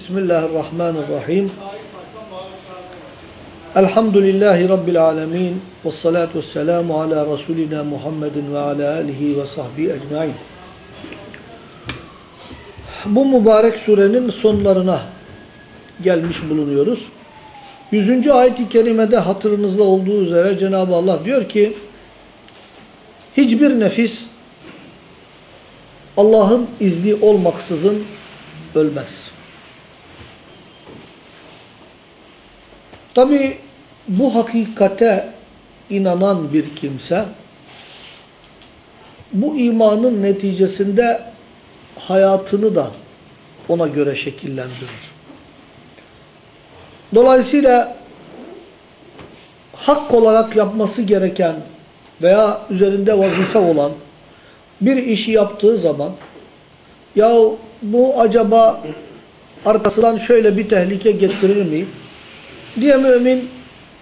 Bismillahirrahmanirrahim. Elhamdülillahi Rabbil alemin. Ve salatu ve selamu ala Resulina Muhammedin ve ala alihi ve sahbihi ecmain. Bu mübarek surenin sonlarına gelmiş bulunuyoruz. 100. ayet-i kerimede hatırınızda olduğu üzere Cenab-ı Allah diyor ki hiçbir nefis Allah'ın izni olmaksızın ölmez. Tabi bu hakikate inanan bir kimse bu imanın neticesinde hayatını da ona göre şekillendirir. Dolayısıyla hak olarak yapması gereken veya üzerinde vazife olan bir işi yaptığı zaman ya bu acaba arkasından şöyle bir tehlike getirir mi diye mümin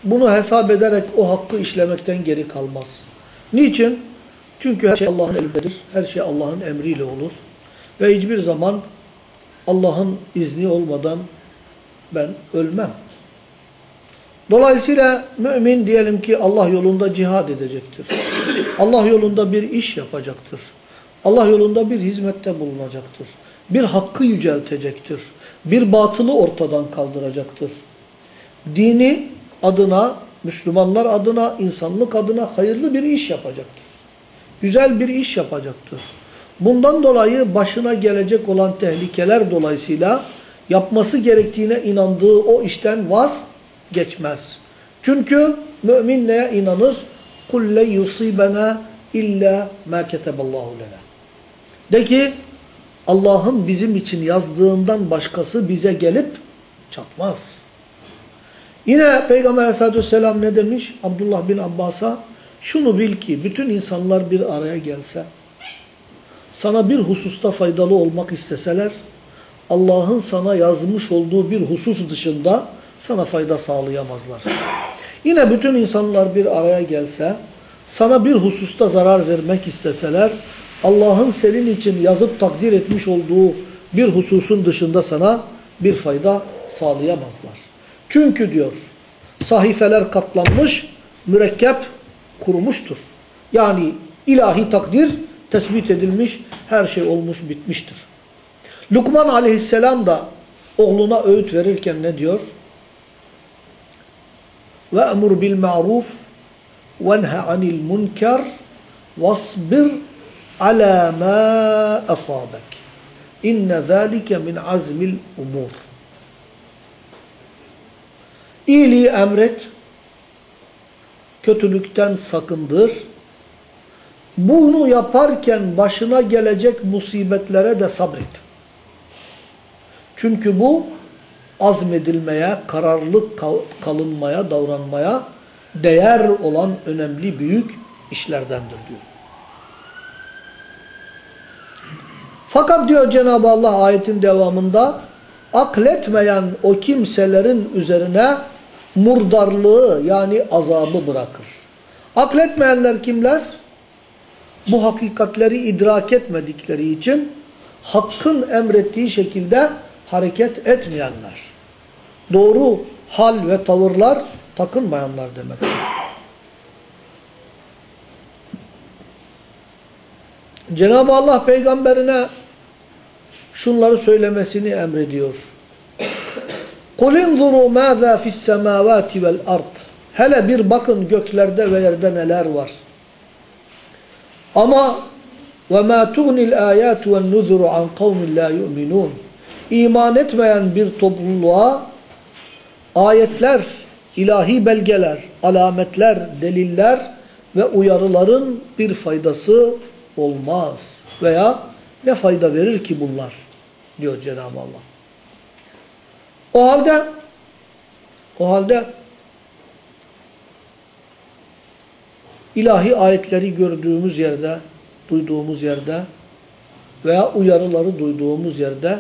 bunu hesap ederek o hakkı işlemekten geri kalmaz. Niçin? Çünkü her şey Allah'ın elindedir. Her şey Allah'ın emriyle olur. Ve hiçbir zaman Allah'ın izni olmadan ben ölmem. Dolayısıyla mümin diyelim ki Allah yolunda cihad edecektir. Allah yolunda bir iş yapacaktır. Allah yolunda bir hizmette bulunacaktır. Bir hakkı yüceltecektir. Bir batılı ortadan kaldıracaktır Dini adına, Müslümanlar adına, insanlık adına hayırlı bir iş yapacaktır. Güzel bir iş yapacaktır. Bundan dolayı başına gelecek olan tehlikeler dolayısıyla yapması gerektiğine inandığı o işten vazgeçmez. Çünkü mümin neye inanır? قُلْ لَنْ يُصِيبَنَا اِلَّا مَا كَتَبَ اللّٰهُ لَنَا De ki Allah'ın bizim için yazdığından başkası bize gelip çatmaz. Yine Peygamber aleyhissalatü vesselam ne demiş? Abdullah bin Abbas'a şunu bil ki bütün insanlar bir araya gelse sana bir hususta faydalı olmak isteseler Allah'ın sana yazmış olduğu bir husus dışında sana fayda sağlayamazlar. Yine bütün insanlar bir araya gelse sana bir hususta zarar vermek isteseler Allah'ın senin için yazıp takdir etmiş olduğu bir hususun dışında sana bir fayda sağlayamazlar. Çünkü diyor sahifeler katlanmış, mürekkep kurumuştur. Yani ilahi takdir tespit edilmiş, her şey olmuş bitmiştir. Lukman aleyhisselam da oğluna öğüt verirken ne diyor? Ve emur bil ma'ruf ve enha anil munkar vasbir ala ma asabek. İnne zâlike min azmil umur. İyiliği emret, kötülükten sakındır. Bunu yaparken başına gelecek musibetlere de sabret. Çünkü bu azmedilmeye, kararlı kalınmaya, davranmaya değer olan önemli büyük işlerdendir diyor. Fakat diyor Cenab-ı Allah ayetin devamında akletmeyen o kimselerin üzerine murdarlığı yani azabı bırakır. Akletmeyenler kimler? Bu hakikatleri idrak etmedikleri için hakkın emrettiği şekilde hareket etmeyenler. Doğru hal ve tavırlar takınmayanlar demek. Cenab-ı Allah peygamberine şunları söylemesini emrediyor. قُلْ اِنْظُرُوا مَاذَا فِي السَّمَاوَاتِ وَالْاَرْضِ Hele bir bakın göklerde ve yerde neler var. Ama وَمَا تُغْنِ الْآيَاتُ وَالنُّذُرُ عَنْ قَوْمٍ لَا يُؤْمِنُونَ İman etmeyen bir topluluğa ayetler, ilahi belgeler, alametler, deliller ve uyarıların bir faydası olmaz. Veya ne fayda verir ki bunlar? Diyor Cenab-ı Allah. O halde o halde ilahi ayetleri gördüğümüz yerde, duyduğumuz yerde veya uyarıları duyduğumuz yerde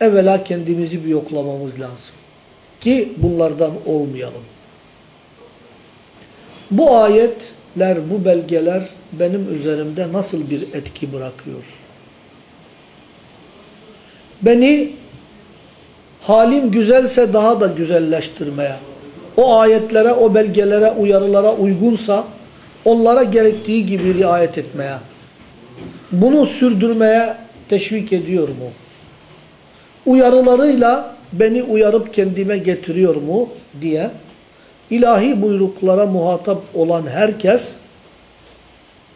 evvela kendimizi bir yoklamamız lazım. Ki bunlardan olmayalım. Bu ayetler, bu belgeler benim üzerimde nasıl bir etki bırakıyor? Beni halim güzelse daha da güzelleştirmeye, o ayetlere, o belgelere, uyarılara uygunsa onlara gerektiği gibi riayet etmeye, bunu sürdürmeye teşvik ediyor mu? Uyarılarıyla beni uyarıp kendime getiriyor mu diye ilahi buyruklara muhatap olan herkes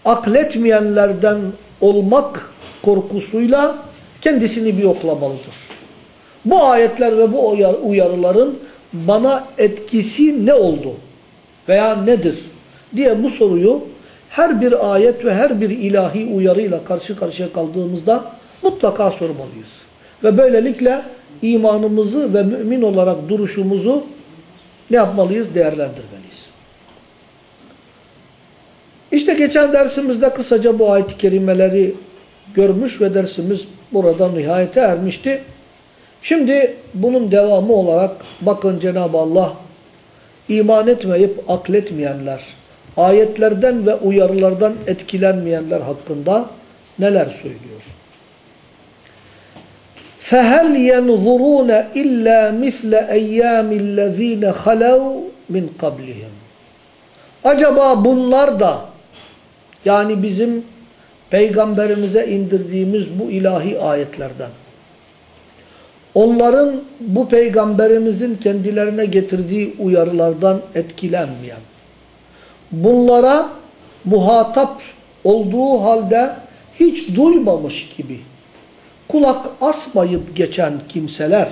akletmeyenlerden olmak korkusuyla kendisini bir yoklamalıdır. Bu ayetler ve bu uyarıların bana etkisi ne oldu veya nedir diye bu soruyu her bir ayet ve her bir ilahi uyarıyla karşı karşıya kaldığımızda mutlaka sormalıyız. Ve böylelikle imanımızı ve mümin olarak duruşumuzu ne yapmalıyız? Değerlendirmeliyiz. İşte geçen dersimizde kısaca bu ayet-i kerimeleri görmüş ve dersimiz burada nihayete ermişti. Şimdi bunun devamı olarak bakın Cenab-ı Allah iman etmeyip akletmeyenler, ayetlerden ve uyarılardan etkilenmeyenler hakkında neler söylüyor? فَهَلْ يَنْظُرُونَ اِلَّا مِثْلَ اَيَّامِ الَّذ۪ينَ خَلَوْا مِنْ قَبْلِهِمْ Acaba bunlar da yani bizim peygamberimize indirdiğimiz bu ilahi ayetlerden onların bu peygamberimizin kendilerine getirdiği uyarılardan etkilenmeyen bunlara muhatap olduğu halde hiç duymamış gibi kulak asmayıp geçen kimseler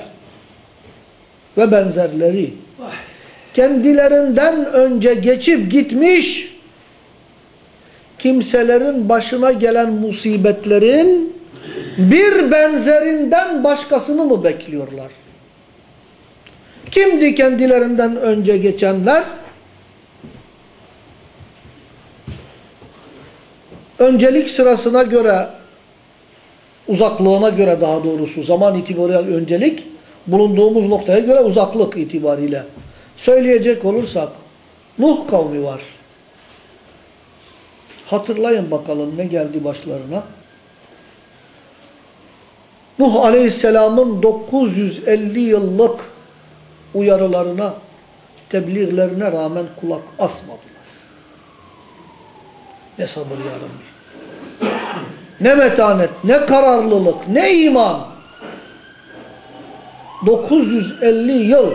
ve benzerleri kendilerinden önce geçip gitmiş kimselerin başına gelen musibetlerin bir benzerinden başkasını mı bekliyorlar? Kimdi kendilerinden önce geçenler? Öncelik sırasına göre, uzaklığına göre daha doğrusu zaman itibariyle öncelik, bulunduğumuz noktaya göre uzaklık itibariyle. Söyleyecek olursak, Nuh kavmi var. Hatırlayın bakalım ne geldi başlarına. Nuh Aleyhisselam'ın 950 yıllık uyarılarına, tebliğlerine rağmen kulak asmadılar. Ne sabır ya. Ne metanet, ne kararlılık, ne iman. 950 yıl.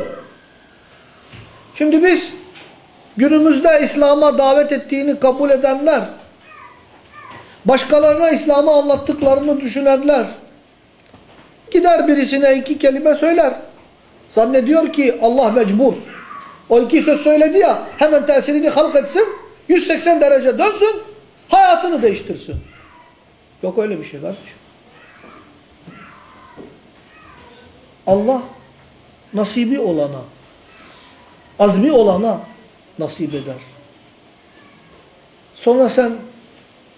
Şimdi biz günümüzde İslam'a davet ettiğini kabul edenler, başkalarına İslam'ı anlattıklarını düşünenler, gider birisine iki kelime söyler. Zannediyor ki Allah mecbur. O iki söz söyledi ya, hemen tesirini halk etsin, 180 derece dönsün, hayatını değiştirsin. Yok öyle bir şey kardeşim. Allah nasibi olana, azmi olana nasip eder. Sonra sen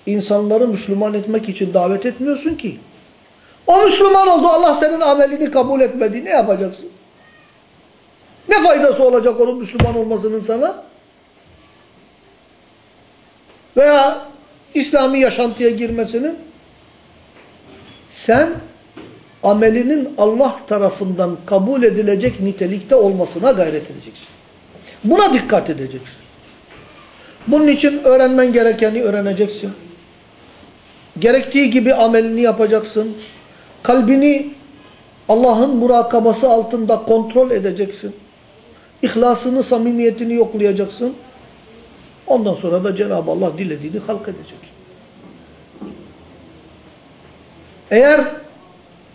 insanları Müslüman etmek için davet etmiyorsun ki. O Müslüman oldu Allah senin amelini kabul etmedi. Ne yapacaksın? Ne faydası olacak onun Müslüman olmasının sana? Veya İslami yaşantıya girmesinin? Sen amelinin Allah tarafından kabul edilecek nitelikte olmasına gayret edeceksin. Buna dikkat edeceksin. Bunun için öğrenmen gerekeni öğreneceksin. Gerektiği gibi amelini yapacaksın. Kalbini Allah'ın murakabası altında kontrol edeceksin. İhlasını, samimiyetini yoklayacaksın. Ondan sonra da Cenab-ı Allah dilediğini halk edecek. Eğer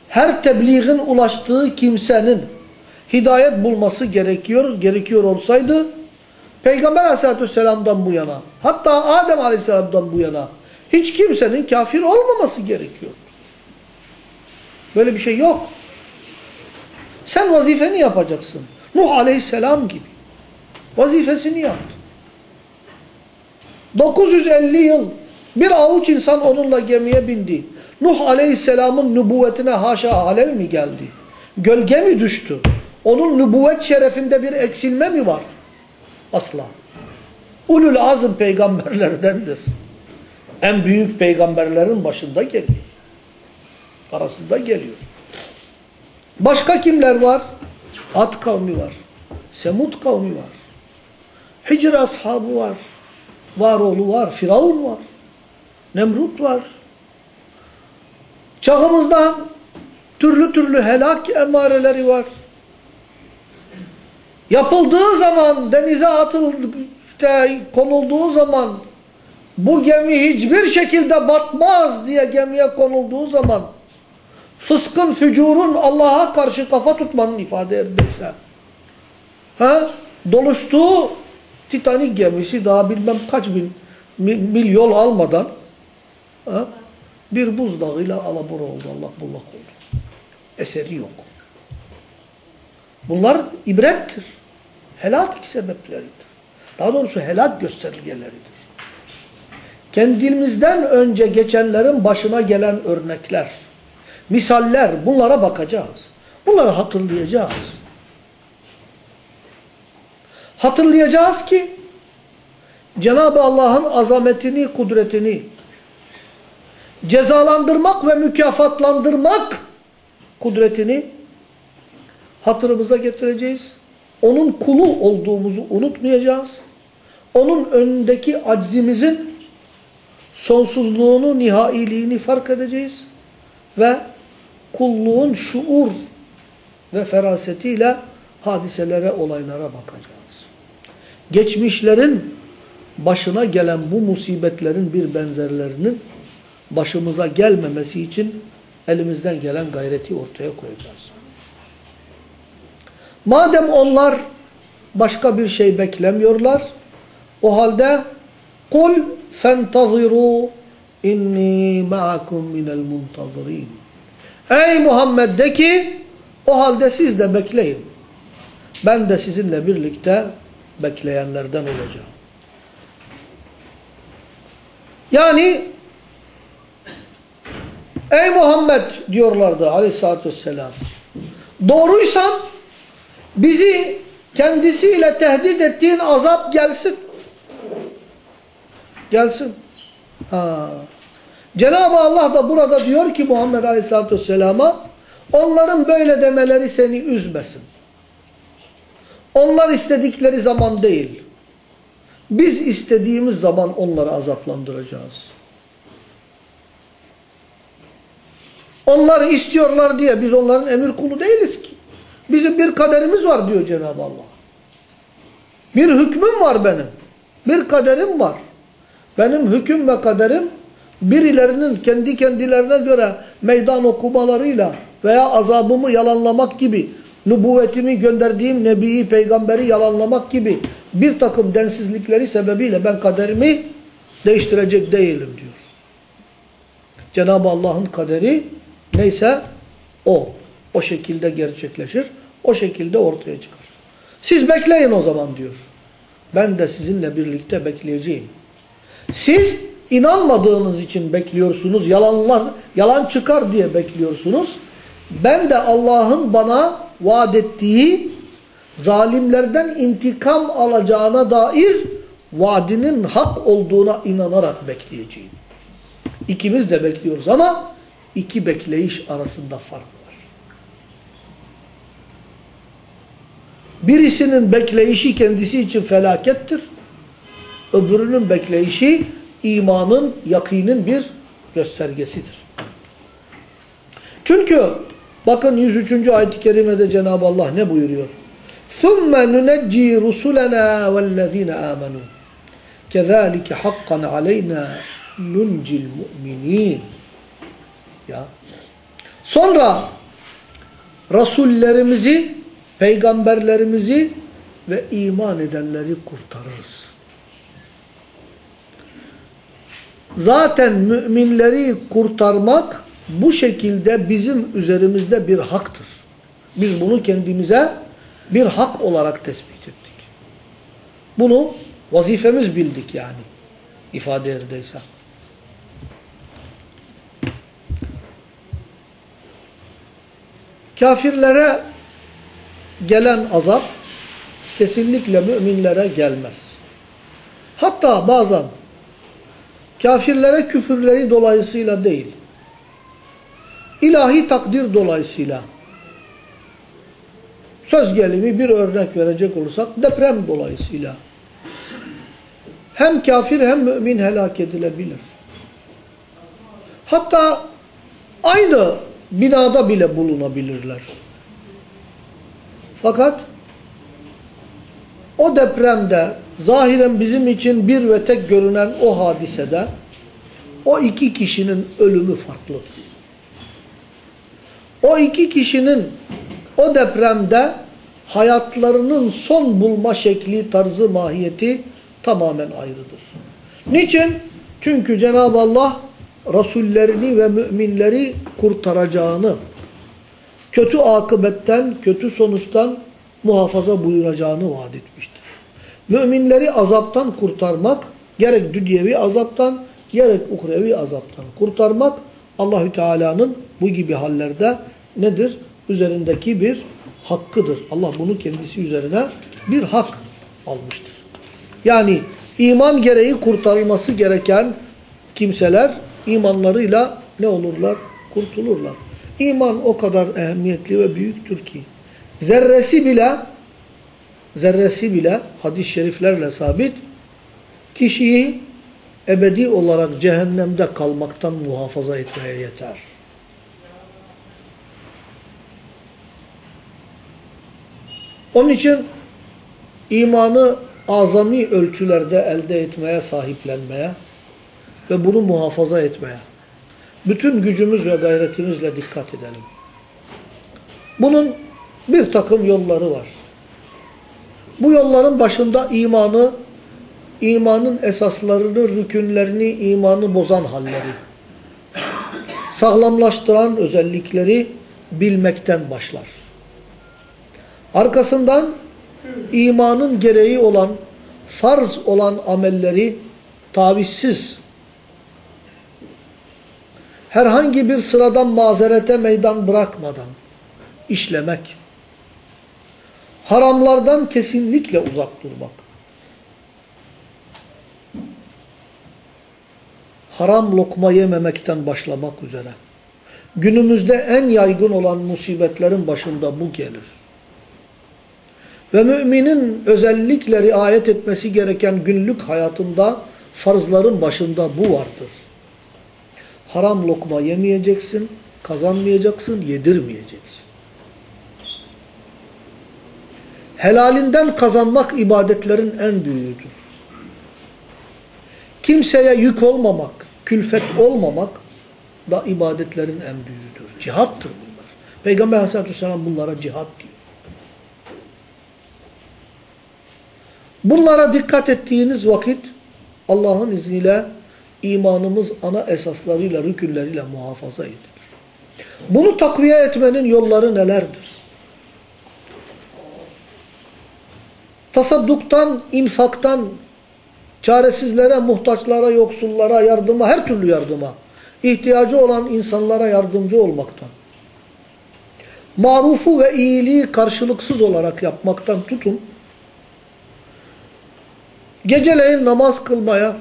her tebliğin ulaştığı kimsenin hidayet bulması gerekiyor, gerekiyor olsaydı Peygamber aleyhissalatü vesselam'dan bu yana hatta Adem aleyhisselam'dan bu yana hiç kimsenin kafir olmaması gerekiyor. Böyle bir şey yok. Sen vazifeni yapacaksın. Nuh aleyhisselam gibi. Vazifesini yaptı. 950 yıl bir avuç insan onunla gemiye bindi. Nuh aleyhisselamın nübüvvetine haşa halel mi geldi? Gölge mi düştü? Onun nübüvvet şerefinde bir eksilme mi var? Asla. Ulul azım peygamberlerdendir. En büyük peygamberlerin başında geliyor. Arasında geliyor. Başka kimler var? Ad kavmi var. Semud kavmi var. Hicr ashabı var. Varoğlu var. Firavun var. Nemrut var. Çağımızdan türlü türlü helak emareleri var. Yapıldığı zaman, denize atıldı, işte konulduğu zaman bu gemi hiçbir şekilde batmaz diye gemiye konulduğu zaman fıskın, fücurun Allah'a karşı kafa tutmanın ifade edilse ha? doluştuğu Titanic gemisi daha bilmem kaç bin mil yol almadan ha? bir buzdağıyla alabora oldu, Allah bullak oldu. Eseri yok. Bunlar ibrettir. Helak sebepleridir. Daha doğrusu helak göstergeleridir. Kendimizden önce geçenlerin başına gelen örnekler, misaller bunlara bakacağız. Bunları hatırlayacağız. Hatırlayacağız ki Cenab-ı Allah'ın azametini, kudretini cezalandırmak ve mükafatlandırmak kudretini hatırımıza getireceğiz. Onun kulu olduğumuzu unutmayacağız. Onun önündeki aczimizin sonsuzluğunu, nihailiğini fark edeceğiz. Ve kulluğun şuur ve ferasetiyle hadiselere, olaylara bakacağız. Geçmişlerin başına gelen bu musibetlerin bir benzerlerinin başımıza gelmemesi için elimizden gelen gayreti ortaya koyacağız. Madem onlar başka bir şey beklemiyorlar, o halde kul fentaziru inni ma'akum minel muntazirin. Ey Muhammed de ki o halde siz de bekleyin. Ben de sizinle birlikte bekleyenlerden olacağım. Yani ey Muhammed diyorlardı aleyhissalatü vesselam. Doğruysan bizi kendisiyle tehdit ettiğin azap gelsin. Gelsin. Ha. Cenab-ı Allah da burada diyor ki Muhammed Aleyhisselatü Vesselam'a onların böyle demeleri seni üzmesin. Onlar istedikleri zaman değil. Biz istediğimiz zaman onları azaplandıracağız. Onlar istiyorlar diye biz onların emir kulu değiliz ki. Bizim bir kaderimiz var diyor Cenab-ı Allah. Bir hükmüm var benim. Bir kaderim var. Benim hüküm ve kaderim birilerinin kendi kendilerine göre meydan okumalarıyla veya azabımı yalanlamak gibi, nübüvvetimi gönderdiğim nebiyi, peygamberi yalanlamak gibi bir takım densizlikleri sebebiyle ben kaderimi değiştirecek değilim diyor. Cenab-ı Allah'ın kaderi neyse o. O şekilde gerçekleşir. O şekilde ortaya çıkar. Siz bekleyin o zaman diyor. Ben de sizinle birlikte bekleyeceğim. Siz inanmadığınız için bekliyorsunuz. Yalanlar, yalan çıkar diye bekliyorsunuz. Ben de Allah'ın bana vaat ettiği zalimlerden intikam alacağına dair vaadinin hak olduğuna inanarak bekleyeceğim. İkimiz de bekliyoruz ama iki bekleyiş arasında fark var. Birisinin bekleyişi kendisi için felakettir. Öbürünün bekleyişi imanın, yakinin bir göstergesidir. Çünkü bakın 103. ayet-i kerimede Cenab-ı Allah ne buyuruyor? ثُمَّ نُنَجِّي رُسُلَنَا وَالَّذ۪ينَ آمَنُوا كَذَٰلِكَ حَقًّا عَلَيْنَا نُنْجِ الْمُؤْمِنِينَ Ya. Sonra Rasullerimizi, peygamberlerimizi ve iman edenleri kurtarırız. Zaten müminleri kurtarmak bu şekilde bizim üzerimizde bir haktır. Biz bunu kendimize bir hak olarak tespit ettik. Bunu vazifemiz bildik yani ifade yerdeyse. Kafirlere gelen azap kesinlikle müminlere gelmez. Hatta bazen kafirlere küfürleri dolayısıyla değil, ilahi takdir dolayısıyla söz gelimi bir örnek verecek olursak deprem dolayısıyla hem kafir hem mümin helak edilebilir. Hatta aynı binada bile bulunabilirler. Fakat o depremde zahiren bizim için bir ve tek görünen o hadisede o iki kişinin ölümü farklıdır. O iki kişinin o depremde hayatlarının son bulma şekli, tarzı, mahiyeti tamamen ayrıdır. Niçin? Çünkü Cenab-ı Allah Resullerini ve müminleri kurtaracağını, kötü akıbetten, kötü sonuçtan muhafaza buyuracağını vaat etmiştir. Müminleri azaptan kurtarmak, gerek dünyevi azaptan, gerek uhrevi azaptan kurtarmak Allahü Teala'nın bu gibi hallerde nedir? Üzerindeki bir hakkıdır. Allah bunu kendisi üzerine bir hak almıştır. Yani iman gereği kurtarılması gereken kimseler imanlarıyla ne olurlar? Kurtulurlar. İman o kadar ehemmiyetli ve büyüktür ki zerresi bile zerresi bile hadis-i şeriflerle sabit kişiyi ebedi olarak cehennemde kalmaktan muhafaza etmeye yeter. Onun için imanı azami ölçülerde elde etmeye, sahiplenmeye ve bunu muhafaza etmeye bütün gücümüz ve gayretimizle dikkat edelim. Bunun bir takım yolları var. Bu yolların başında imanı, imanın esaslarını, rükünlerini, imanı bozan halleri, sağlamlaştıran özellikleri bilmekten başlar. Arkasından imanın gereği olan, farz olan amelleri tavizsiz, herhangi bir sıradan mazerete meydan bırakmadan işlemek, haramlardan kesinlikle uzak durmak, haram lokma yememekten başlamak üzere, günümüzde en yaygın olan musibetlerin başında bu gelir. Ve müminin özellikle riayet etmesi gereken günlük hayatında farzların başında bu vardır. Haram lokma yemeyeceksin, kazanmayacaksın, yedirmeyeceksin. Helalinden kazanmak ibadetlerin en büyüğüdür. Kimseye yük olmamak, külfet olmamak da ibadetlerin en büyüğüdür. Cihattır bunlar. Peygamber aleyhissalatü vesselam bunlara cihat diyor. Bunlara dikkat ettiğiniz vakit Allah'ın izniyle imanımız ana esaslarıyla, rükünleriyle muhafaza edilir. Bunu takviye etmenin yolları nelerdir? Tasadduktan, infaktan, çaresizlere, muhtaçlara, yoksullara, yardıma, her türlü yardıma, ihtiyacı olan insanlara yardımcı olmaktan, marufu ve iyiliği karşılıksız olarak yapmaktan tutun, geceleyin namaz kılmaya,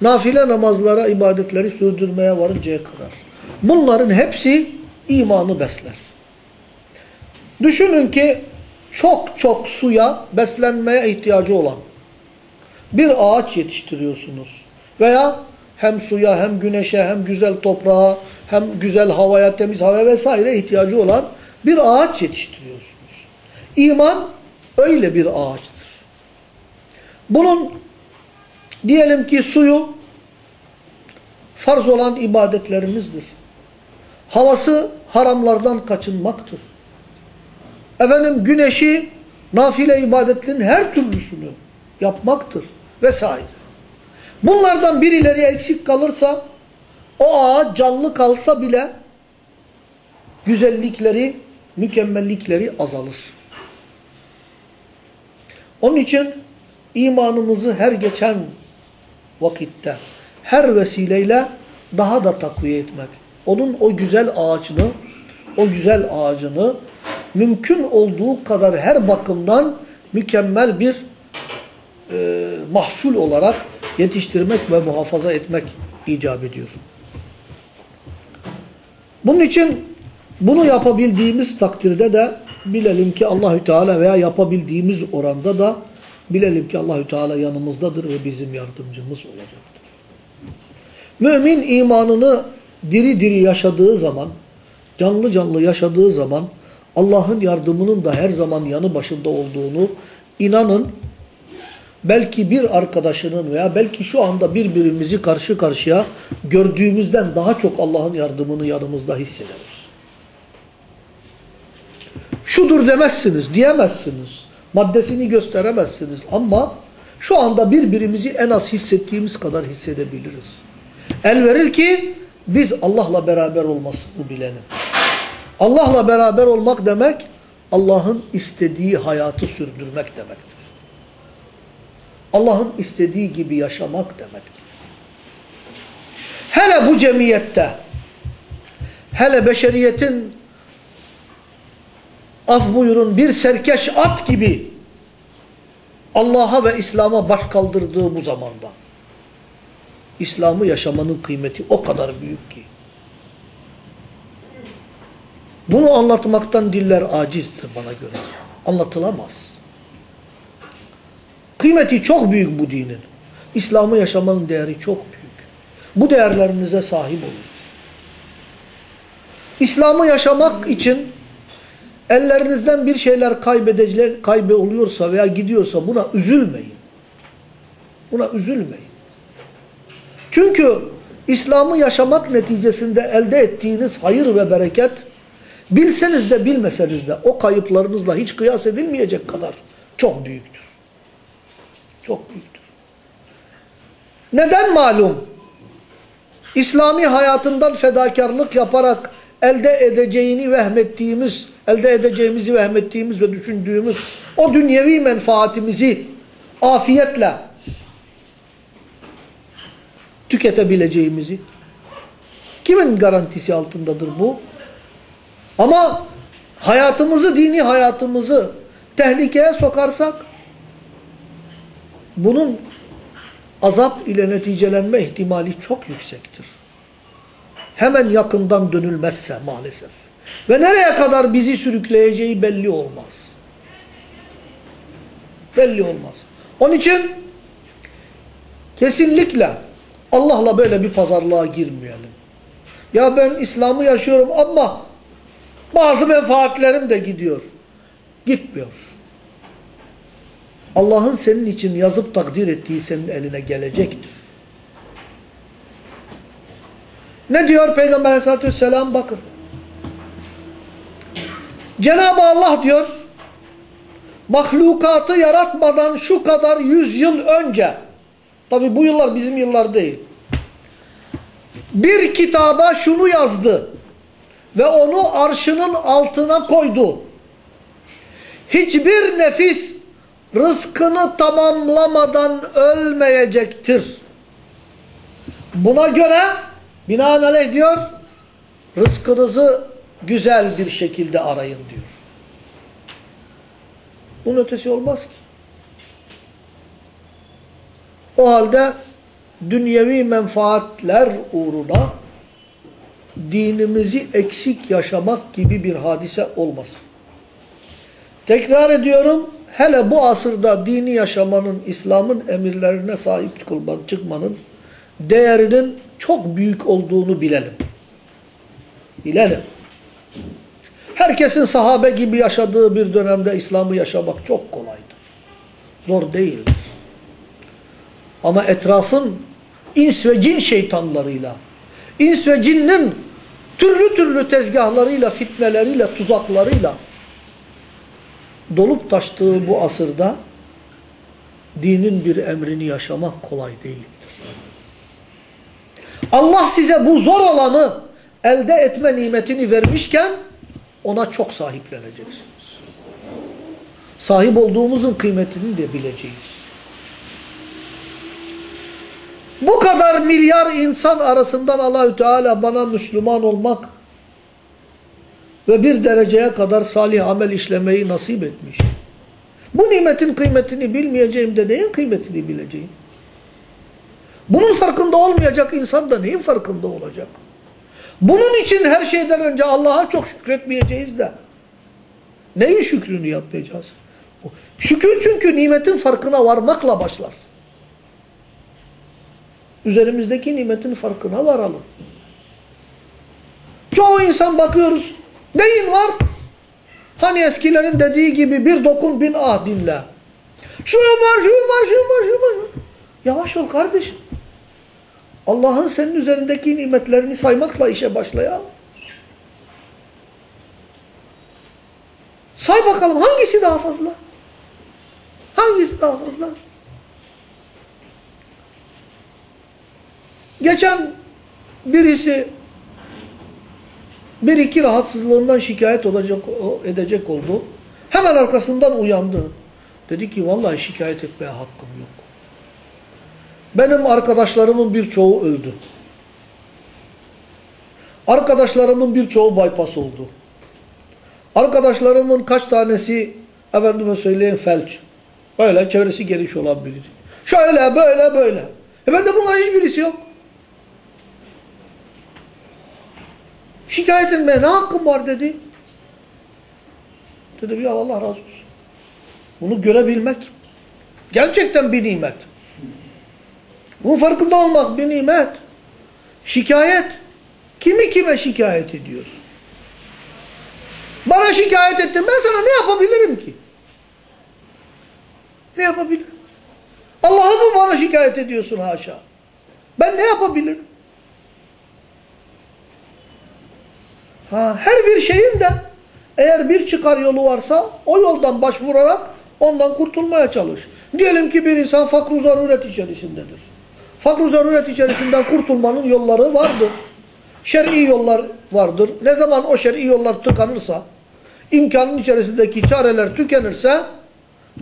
nafile namazlara, ibadetleri sürdürmeye varıncaya kadar. Bunların hepsi imanı besler. Düşünün ki çok çok suya, beslenmeye ihtiyacı olan bir ağaç yetiştiriyorsunuz. Veya hem suya, hem güneşe, hem güzel toprağa, hem güzel havaya, temiz havaya vesaire ihtiyacı olan bir ağaç yetiştiriyorsunuz. İman öyle bir ağaçtır. Bunun diyelim ki suyu farz olan ibadetlerinizdir. Havası haramlardan kaçınmaktır. Efendim güneşi nafile ibadetlerin her türlüsünü yapmaktır vesaire. Bunlardan birileri eksik kalırsa o ağaç canlı kalsa bile güzellikleri, mükemmellikleri azalır. Onun için imanımızı her geçen vakitte, her vesileyle daha da takviye etmek. Onun o güzel ağacını, o güzel ağacını mümkün olduğu kadar her bakımdan mükemmel bir e, mahsul olarak yetiştirmek ve muhafaza etmek icap ediyor. Bunun için bunu yapabildiğimiz takdirde de bilelim ki Allahü Teala veya yapabildiğimiz oranda da bilelim ki Allahü Teala yanımızdadır ve bizim yardımcımız olacaktır. Mümin imanını diri diri yaşadığı zaman, canlı canlı yaşadığı zaman Allah'ın yardımının da her zaman yanı başında olduğunu inanın belki bir arkadaşının veya belki şu anda birbirimizi karşı karşıya gördüğümüzden daha çok Allah'ın yardımını yanımızda hissederiz. Şudur demezsiniz, diyemezsiniz. Maddesini gösteremezsiniz ama şu anda birbirimizi en az hissettiğimiz kadar hissedebiliriz. El verir ki biz Allah'la beraber olmasını bilelim. Allah'la beraber olmak demek Allah'ın istediği hayatı sürdürmek demektir. Allah'ın istediği gibi yaşamak demektir. Hele bu cemiyette, hele beşeriyetin af buyurun bir serkeş at gibi Allah'a ve İslam'a baş kaldırdığı bu zamanda İslam'ı yaşamanın kıymeti o kadar büyük ki. Bunu anlatmaktan diller acizdir bana göre. Anlatılamaz. Kıymeti çok büyük bu dinin. İslam'ı yaşamanın değeri çok büyük. Bu değerlerinize sahip olun. İslam'ı yaşamak için ellerinizden bir şeyler kaybedecek, kaybe oluyorsa veya gidiyorsa buna üzülmeyin. Buna üzülmeyin. Çünkü İslam'ı yaşamak neticesinde elde ettiğiniz hayır ve bereket bilseniz de bilmeseniz de o kayıplarınızla hiç kıyas edilmeyecek kadar çok büyüktür. Çok büyüktür. Neden malum? İslami hayatından fedakarlık yaparak elde edeceğini vehmettiğimiz, elde edeceğimizi vehmettiğimiz ve düşündüğümüz o dünyevi menfaatimizi afiyetle tüketebileceğimizi. Kimin garantisi altındadır bu? Ama hayatımızı, dini hayatımızı tehlikeye sokarsak bunun azap ile neticelenme ihtimali çok yüksektir. Hemen yakından dönülmezse maalesef. Ve nereye kadar bizi sürükleyeceği belli olmaz. Belli olmaz. Onun için kesinlikle Allah'la böyle bir pazarlığa girmeyelim. Ya ben İslam'ı yaşıyorum ama bazı menfaatlerim de gidiyor. Gitmiyor. Allah'ın senin için yazıp takdir ettiği senin eline gelecektir. Ne diyor Peygamber aleyhissalatü vesselam? Bakın. Cenab-ı Allah diyor, mahlukatı yaratmadan şu kadar yüzyıl önce, tabi bu yıllar bizim yıllar değil, bir kitaba şunu yazdı ve onu arşının altına koydu. Hiçbir nefis rızkını tamamlamadan ölmeyecektir. Buna göre binaenaleyh diyor, rızkınızı güzel bir şekilde arayın diyor. Bunun ötesi olmaz ki. O halde dünyevi menfaatler uğruna dinimizi eksik yaşamak gibi bir hadise olmasın. Tekrar ediyorum, hele bu asırda dini yaşamanın, İslam'ın emirlerine sahip çıkmanın değerinin çok büyük olduğunu bilelim. Bilelim. Herkesin sahabe gibi yaşadığı bir dönemde İslam'ı yaşamak çok kolaydır. Zor değildir. Ama etrafın ins ve cin şeytanlarıyla, ins ve cinnin türlü türlü tezgahlarıyla, fitneleriyle, tuzaklarıyla dolup taştığı bu asırda dinin bir emrini yaşamak kolay değildir. Allah size bu zor olanı elde etme nimetini vermişken ona çok sahipleneceksiniz. Sahip olduğumuzun kıymetini de bileceğiz. Bu kadar milyar insan arasından Allahü Teala bana Müslüman olmak ve bir dereceye kadar salih amel işlemeyi nasip etmiş. Bu nimetin kıymetini bilmeyeceğim de neyin kıymetini bileceğim? Bunun farkında olmayacak insan da neyin farkında olacak? Bunun için her şeyden önce Allah'a çok şükretmeyeceğiz de. Neyin şükrünü yapmayacağız? Şükür çünkü nimetin farkına varmakla başlar. Üzerimizdeki nimetin farkına varalım. Çoğu insan bakıyoruz. Neyin var? Hani eskilerin dediği gibi bir dokun bin ah dinle. Şu var, şu var, şu var, şu var. Yavaş ol kardeşim. Allah'ın senin üzerindeki nimetlerini saymakla işe başlayalım. Say bakalım hangisi daha fazla? Hangisi daha fazla? Geçen birisi bir iki rahatsızlığından şikayet olacak, edecek oldu. Hemen arkasından uyandı. Dedi ki vallahi şikayet etmeye hakkım yok. Benim arkadaşlarımın birçoğu öldü. Arkadaşlarımın birçoğu bypass oldu. Arkadaşlarımın kaç tanesi efendime söyleyeyim felç. Böyle çevresi geniş olan biri. Şöyle böyle böyle. E bende bunların hiçbirisi yok. Şikayet etmeye ne hakkım var dedi. Dedim ya Allah razı olsun. Bunu görebilmek gerçekten bir nimet. Bunun farkında olmak bir nimet. Şikayet. Kimi kime şikayet ediyorsun? Bana şikayet ettin. Ben sana ne yapabilirim ki? Ne yapabilirim? Allah'ı mı bana şikayet ediyorsun haşa? Ben ne yapabilirim? Ha, her bir şeyin de eğer bir çıkar yolu varsa o yoldan başvurarak ondan kurtulmaya çalış. Diyelim ki bir insan fakr zaruret içerisindedir. Fakr zaruret içerisinden kurtulmanın yolları vardır. Şer'i yollar vardır. Ne zaman o şer'i yollar tıkanırsa, imkanın içerisindeki çareler tükenirse,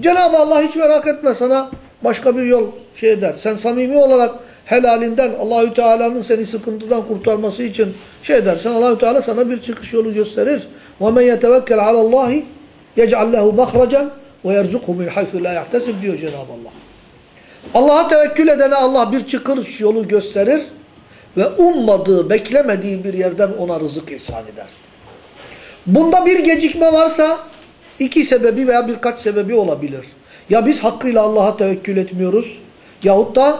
Cenab-ı Allah hiç merak etme sana başka bir yol şey eder. Sen samimi olarak helalinden Allahü Teala'nın seni sıkıntıdan kurtarması için şey edersen Allahü Teala sana bir çıkış yolu gösterir. Ve men yetevekkel alallahi yec'al lehu mahracan ve yerzukhu min haythu la yahtesib diyor Cenab-ı Allah. Allah'a tevekkül edene Allah bir çıkış yolu gösterir ve ummadığı, beklemediği bir yerden ona rızık ihsan eder. Bunda bir gecikme varsa iki sebebi veya birkaç sebebi olabilir. Ya biz hakkıyla Allah'a tevekkül etmiyoruz yahut da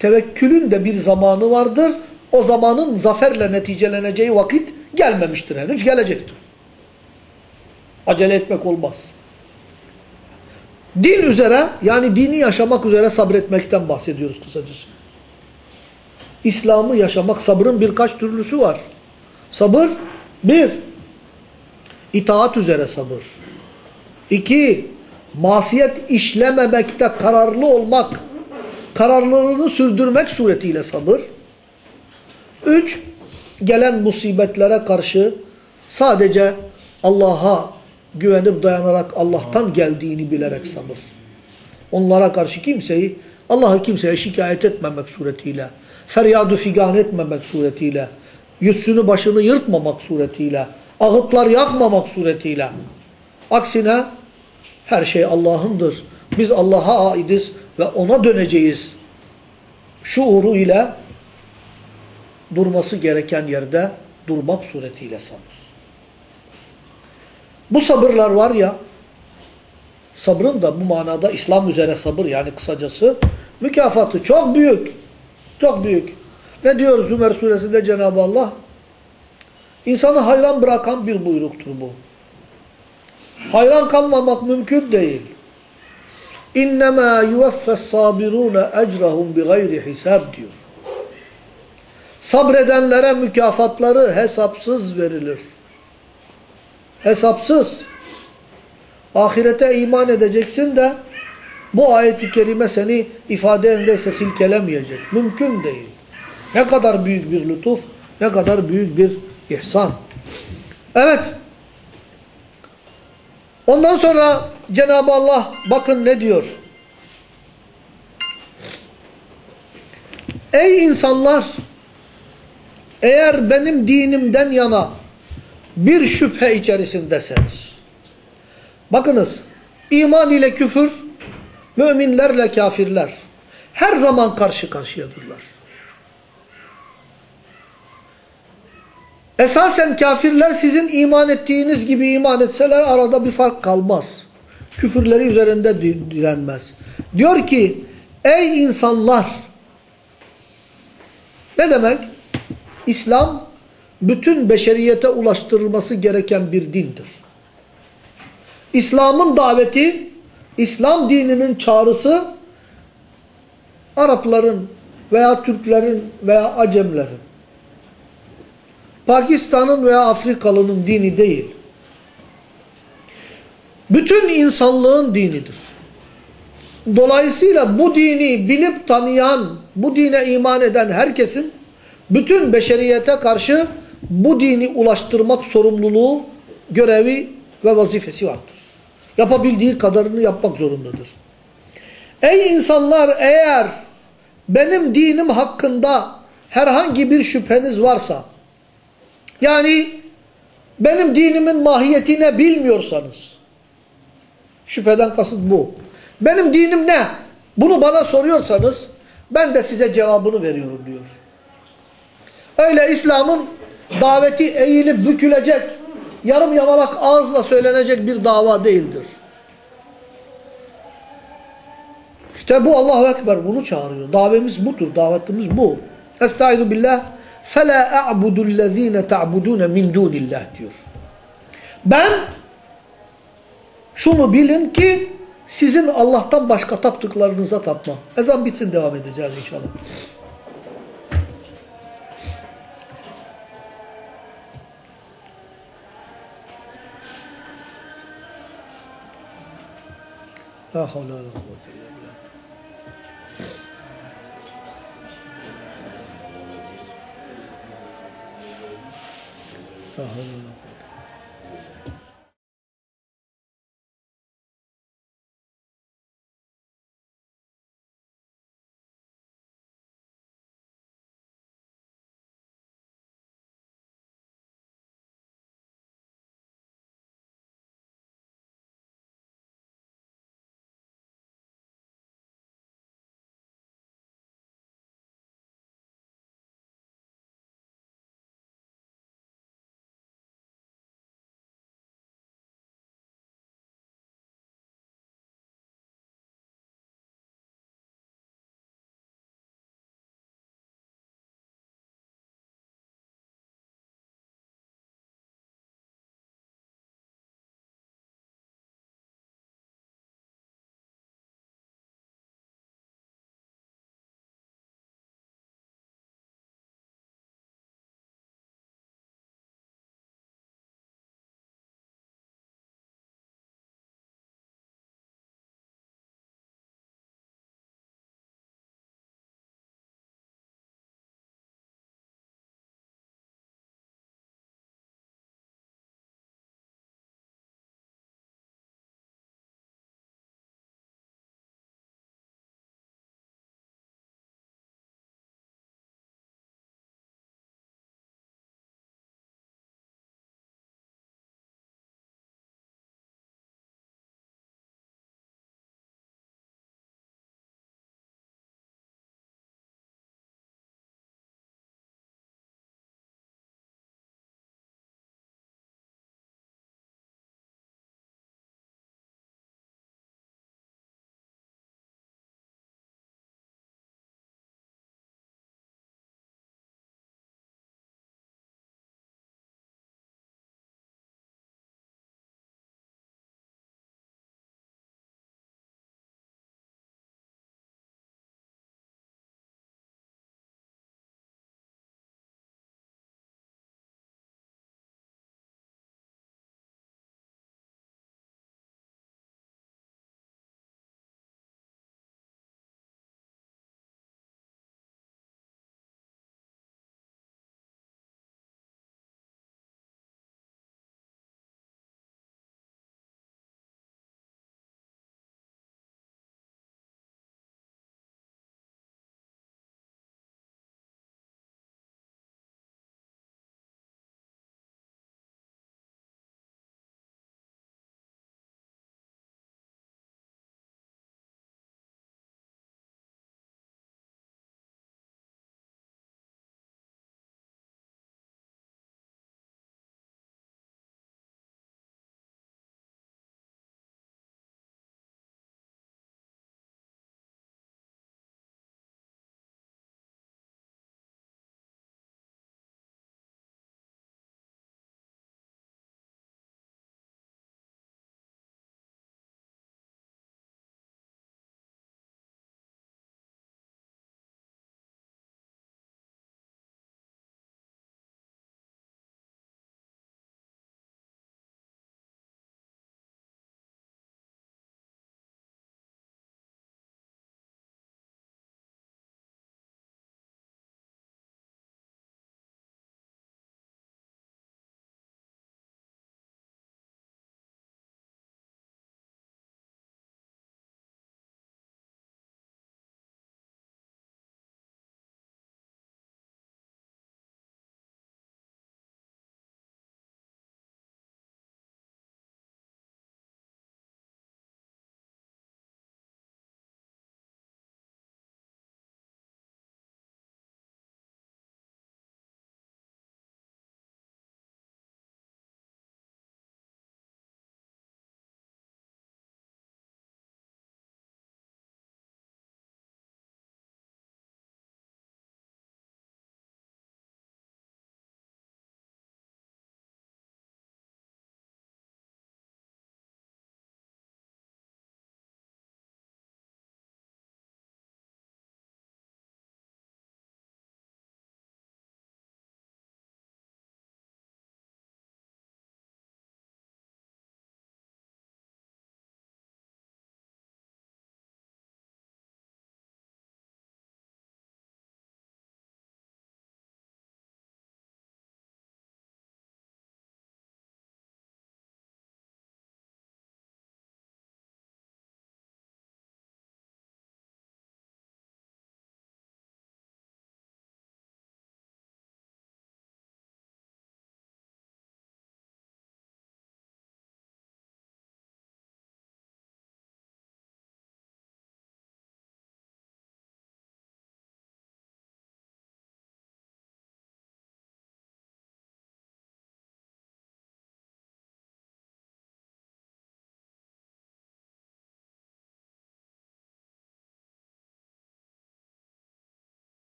tevekkülün de bir zamanı vardır. O zamanın zaferle neticeleneceği vakit gelmemiştir henüz, gelecektir. Acele etmek olmaz. Din üzere yani dini yaşamak üzere sabretmekten bahsediyoruz kısacası. İslam'ı yaşamak sabrın birkaç türlüsü var. Sabır bir, itaat üzere sabır. İki, masiyet işlememekte kararlı olmak, kararlılığını sürdürmek suretiyle sabır. Üç, gelen musibetlere karşı sadece Allah'a güvenip dayanarak Allah'tan geldiğini bilerek sabır. Onlara karşı kimseyi, Allah'ı kimseye şikayet etmemek suretiyle, feryadu figan etmemek suretiyle, yüzünü başını yırtmamak suretiyle, ağıtlar yakmamak suretiyle. Aksine her şey Allah'ındır. Biz Allah'a aidiz ve ona döneceğiz. Şuuru ile durması gereken yerde durmak suretiyle sabır. Bu sabırlar var ya, sabrın da bu manada İslam üzere sabır yani kısacası mükafatı çok büyük. Çok büyük. Ne diyor Zümer suresinde Cenab-ı Allah? İnsanı hayran bırakan bir buyruktur bu. Hayran kalmamak mümkün değil. İnnemâ yuveffes sabirûne ecrahum gayri hisab diyor. Sabredenlere mükafatları hesapsız verilir. Hesapsız. Ahirete iman edeceksin de bu ayet-i kerime seni ifade endeyse silkelemeyecek. Mümkün değil. Ne kadar büyük bir lütuf, ne kadar büyük bir ihsan. Evet. Ondan sonra Cenab-ı Allah bakın ne diyor. Ey insanlar! Eğer benim dinimden yana bir şüphe içerisindeseniz. Bakınız, iman ile küfür, müminlerle kafirler her zaman karşı karşıyadırlar. Esasen kafirler sizin iman ettiğiniz gibi iman etseler arada bir fark kalmaz. Küfürleri üzerinde di- direnmez. Diyor ki ey insanlar ne demek? İslam bütün beşeriyete ulaştırılması gereken bir dindir. İslam'ın daveti, İslam dininin çağrısı Arapların veya Türklerin veya Acemlerin, Pakistan'ın veya Afrikalı'nın dini değil. Bütün insanlığın dinidir. Dolayısıyla bu dini bilip tanıyan, bu dine iman eden herkesin bütün beşeriyete karşı bu dini ulaştırmak sorumluluğu, görevi ve vazifesi vardır. Yapabildiği kadarını yapmak zorundadır. Ey insanlar eğer benim dinim hakkında herhangi bir şüpheniz varsa, yani benim dinimin mahiyetine bilmiyorsanız, şüpheden kasıt bu. Benim dinim ne? Bunu bana soruyorsanız, ben de size cevabını veriyorum diyor. Öyle İslam'ın daveti eğilip bükülecek, yarım yamalak ağızla söylenecek bir dava değildir. İşte bu Allahu Ekber bunu çağırıyor. Davemiz budur, davetimiz bu. Estaizu billah فَلَا أَعْبُدُ الَّذ۪ينَ تَعْبُدُونَ مِنْ دُونِ اللّٰهِ diyor. Ben şunu bilin ki sizin Allah'tan başka taptıklarınıza tapmam. Ezan bitsin devam edeceğiz inşallah. La havle la kuvvete illa billah. La havle la.